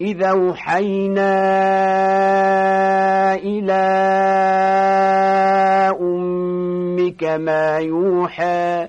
إذا أوحينا إلى أمك ما يوحى